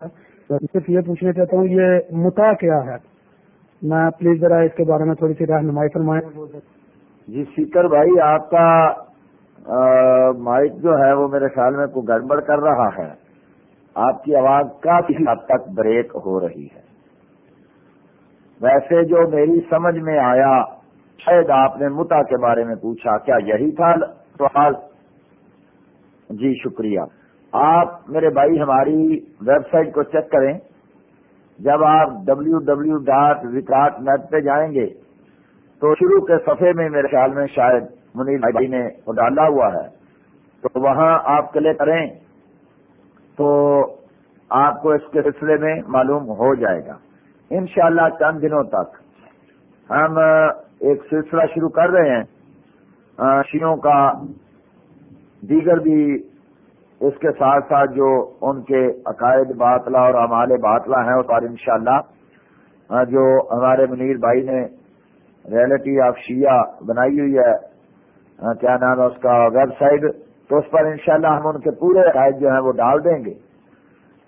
صرف یہ پوچھنا چاہتا ہوں یہ متا کیا ہے؟ میں پلیز ذرا اس کے بارے میں تھوڑی سی رہنمائی فرمائیں۔ جی سیکر بھائی، آپ کا مائک جو ہے وہ میرے خیال میں کوئی گڑبڑ کر رہا ہے۔ آپ کی آواز کافی حد تک بریک ہو رہی ہے۔ ویسے جو میری سمجھ میں آیا، شاید آپ نے متا کے بارے میں پوچھا، کیا یہی تھا؟ سوال۔ جی شکریہ۔ آپ میرے بھائی ہماری ویب سائٹ کو چیک کریں۔ جب آپ W W dot record net پہ جائیں گے، تو شروع کے صفحے میں میرے خیال میں شاید منیر بھائی نے ڈالا ہوا ہے۔ تو وہاں آپ کلے کریں تو آپ کو اس کے سلسلے میں معلوم ہو جائے گا۔ انشاءاللہ چند دنوں تک ہم ایک سلسلہ شروع کر رہے ہیں۔ شیوں کا دیگر بھی اس کے ساتھ ساتھ جو ان کے عقائد باطلا اور امال باطلا ہیں اس پر انشاءاللہ ہاں، جو ہمارے منیر بھائی نے ریئلٹی آف شیعہ بنائی ہوئی ہے ہاں، کیا نام ہے اس کا، ویب سائٹ، تو اس پر انشاءاللہ ہم ان کے پورے عقائد جو ہیں وہ ڈال دیں گے۔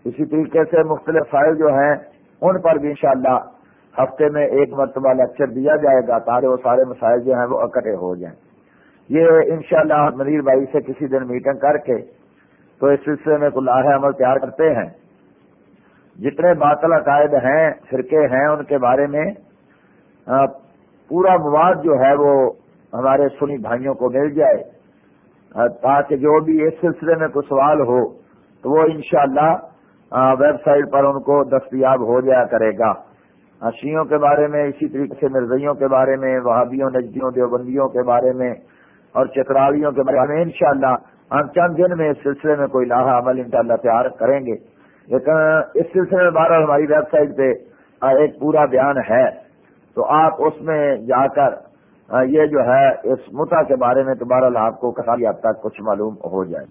اسی طریقے سے مختلف فائل جو ہیں، ان پر بھی انشاءاللہ ہفتے میں ایک مرتبہ لیکچر دیا جائے گا تاکہ وہ سارے مسائل جو ہیں وہ اکٹھے ہو جائیں۔ یہ انشاءاللہ شاء منیر بھائی سے کسی دن میٹنگ کر کے تو اس سلسلے میں کل لاہ عمل تیار کرتے ہیں۔ جتنے باطل عقائد ہیں، فرقے ہیں، ان کے بارے میں پورا مواد جو ہے وہ ہمارے سنی بھائیوں کو مل جائے۔ تاکہ جو بھی اس سلسلے میں کوئی سوال ہو، تو وہ انشاءاللہ ویب سائٹ پر ان کو دستیاب ہو جایا کرے گا۔ شیوں کے بارے میں، اسی طریقے سے مرزیوں کے بارے میں، وہابیوں، نجدیوں، دیوبندیوں کے بارے میں اور چترالیوں کے بارے میں انشاءاللہ ہم چند دن میں اس سلسلے میں کوئی لاحا عمل انشاءاللہ تیار کریں گے۔ لیکن اس سلسلے میں بارہ ہماری ویب سائٹ پہ ایک پورا بیان ہے۔ تو آپ اس میں جا کر، یہ جو ہے اس متا کے بارے میں تو بہرحال آپ کو کافی حد تک کچھ معلوم ہو جائے۔